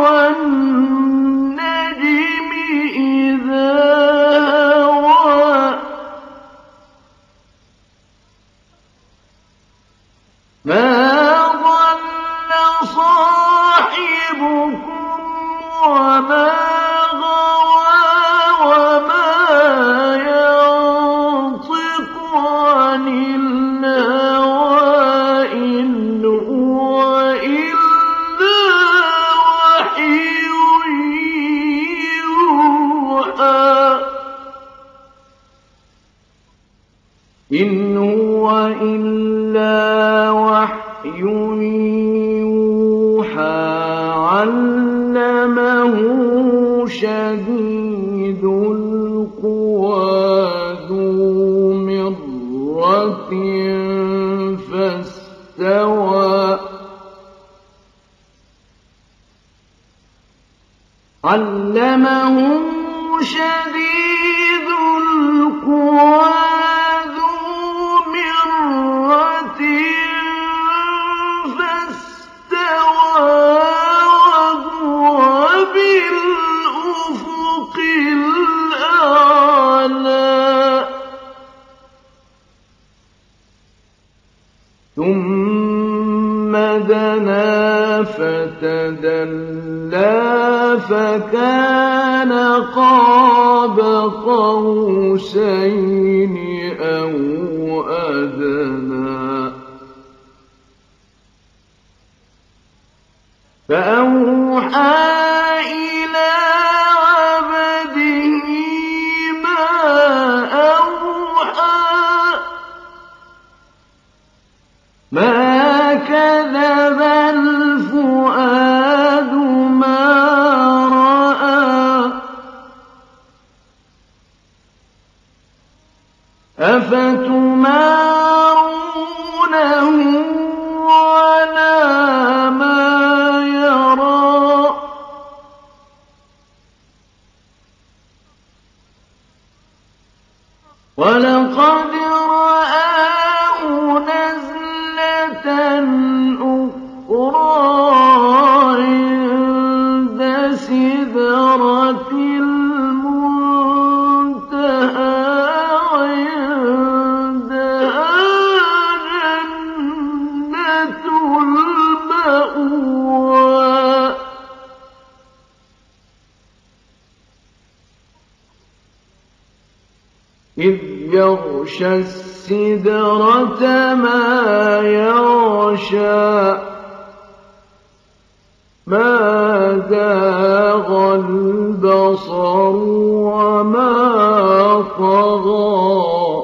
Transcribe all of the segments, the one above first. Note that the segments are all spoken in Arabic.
وَالنَّجْمِ وَحْيٌ يُوحَىٰ عَلَّمَهُ شَدِيدُ مِرَّةٍ فَاسْتَوَىٰ وَهُوَ فَتَدَلَّىٰ فَكَانَ قَابَ قَوْسَيْنِ أَوْ أَدْنَىٰ فَأَوْحَىٰ وَلَقَدْ رَآهُ نَزْلَةً إِذْ يَغْشَى السِّدْرَةَ مَا يَغْشَىٰ. مَا زَاغَ الْبَصَرُ وَمَا طَغَىٰ.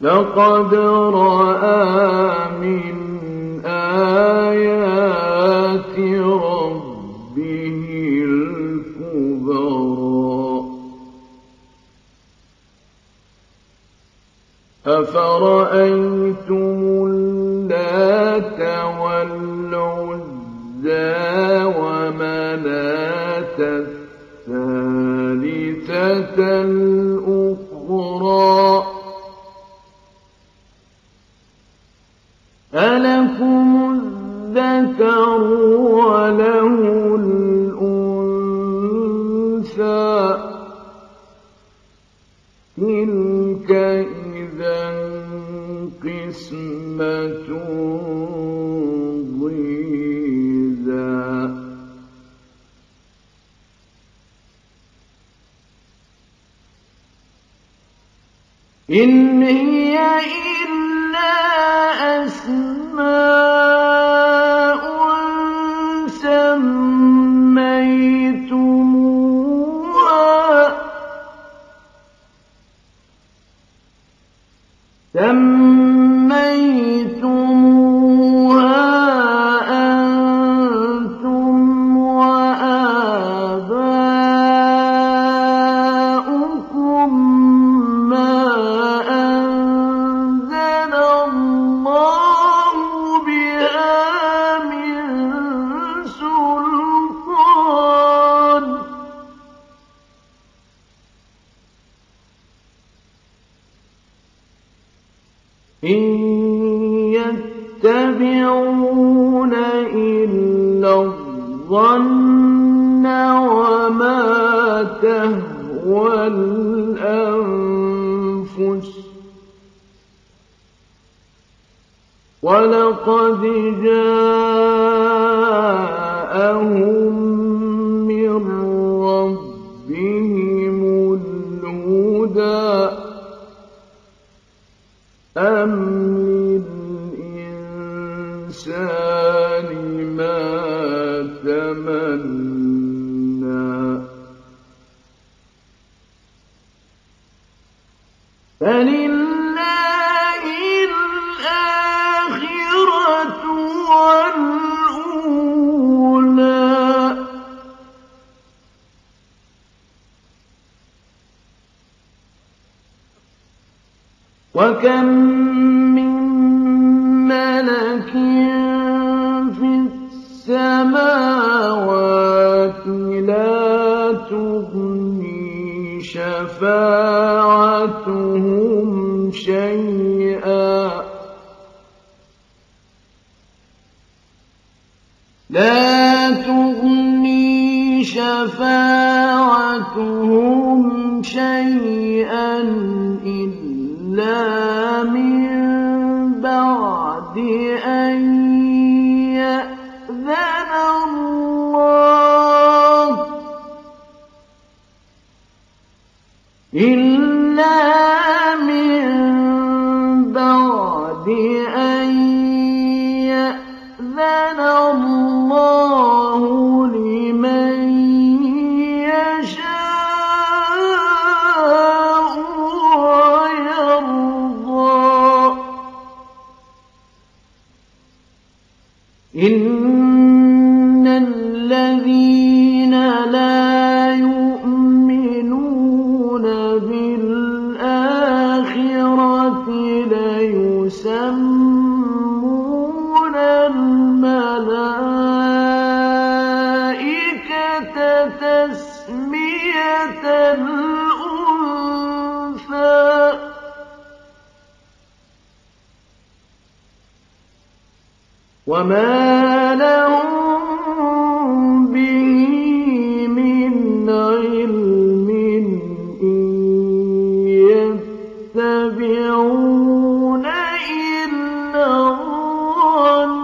لَقَدْ رَأَىٰ مِنْ أَفَرَأَيْتُمُ اللَّاتَ وَالْعُزَّىٰ وَمَنَاةَ الثَّالِثَةَ إِنْ هِيَ إِلَّا أَسْمَاءٌ الأنفس ولقد جاءهم من ربهم الهدى أم فلله الآخرة والأولى. وكم لا تغني شفاعتهم شيئا إلا من بعد أن وما لهم به من علم إن يتبعون إلا الظن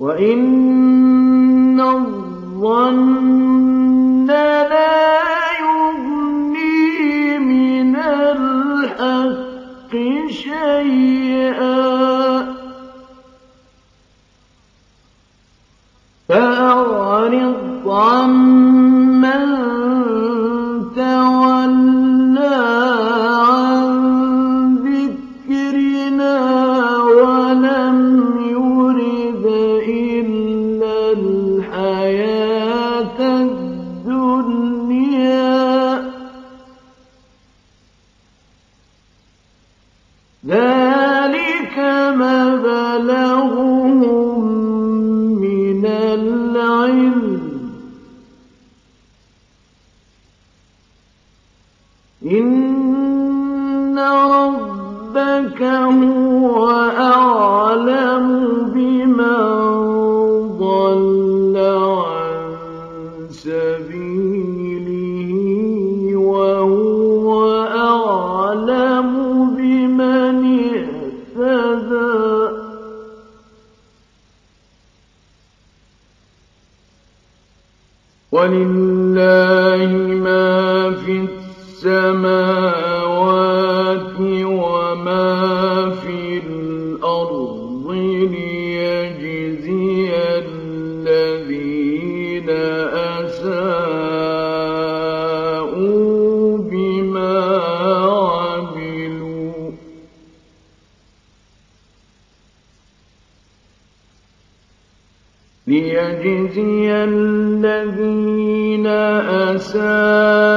وإن ولله ما في السماوات أساء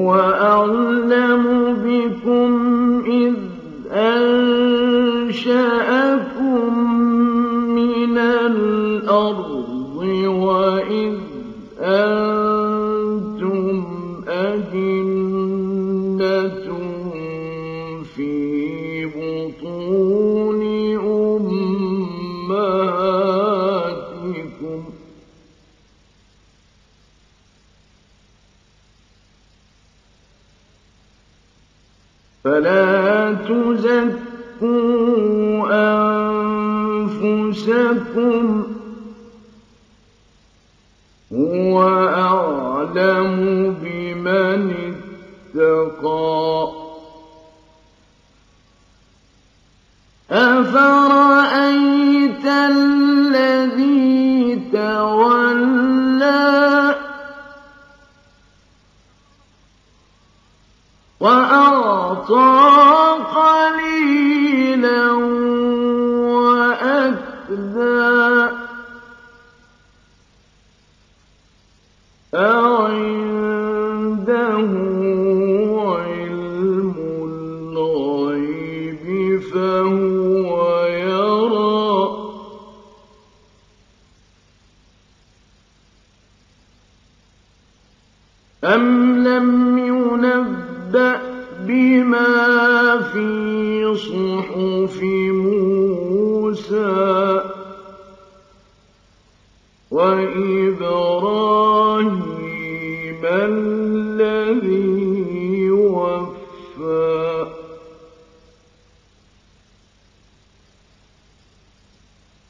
وأعلم أنشأكم من الأرض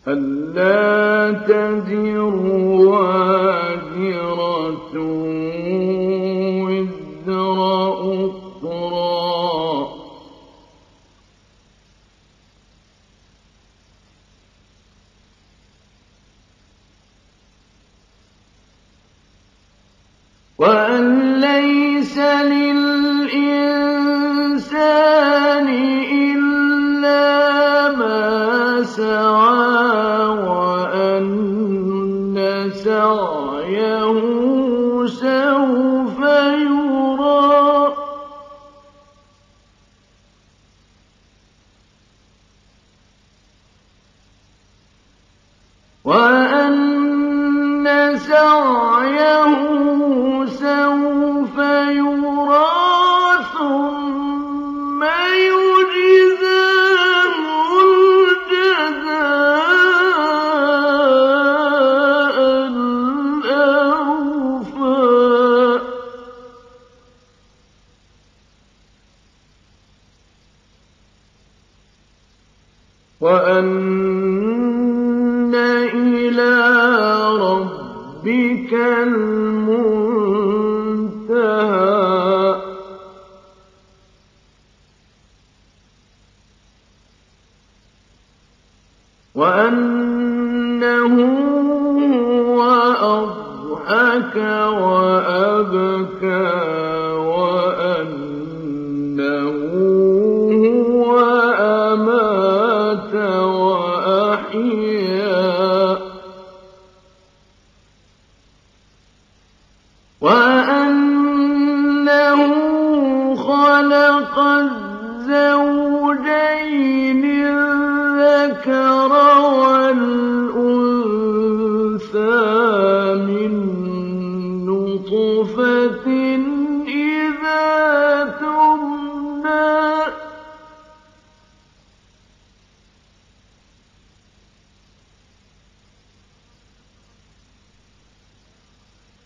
ألا تزر وازرة know وأن إلى ربك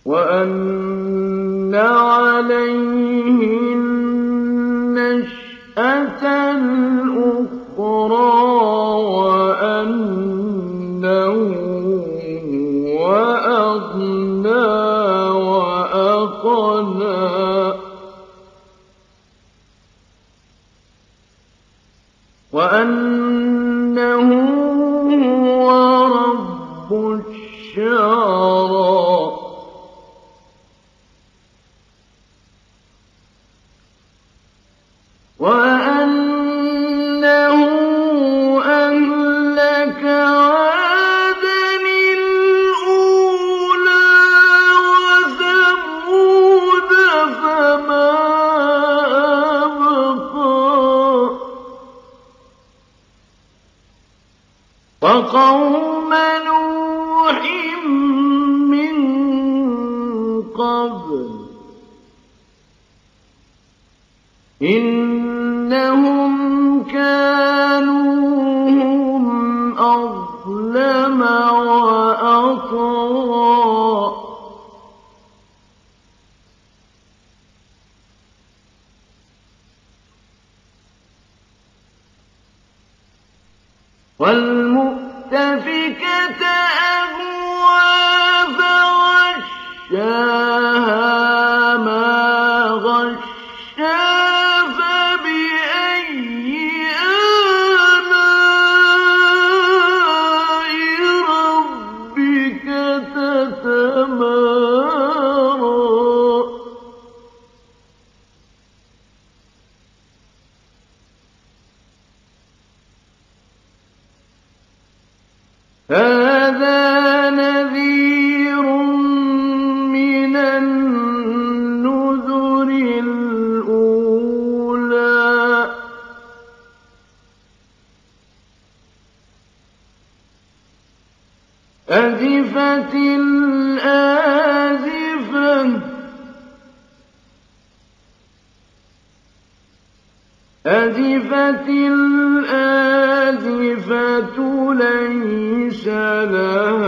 وأن عليه النشأة إنهم كانوا هم أظلم وأطغى. والمؤتفكة أزفت الآزفة. أزفت الآزفة ليس لها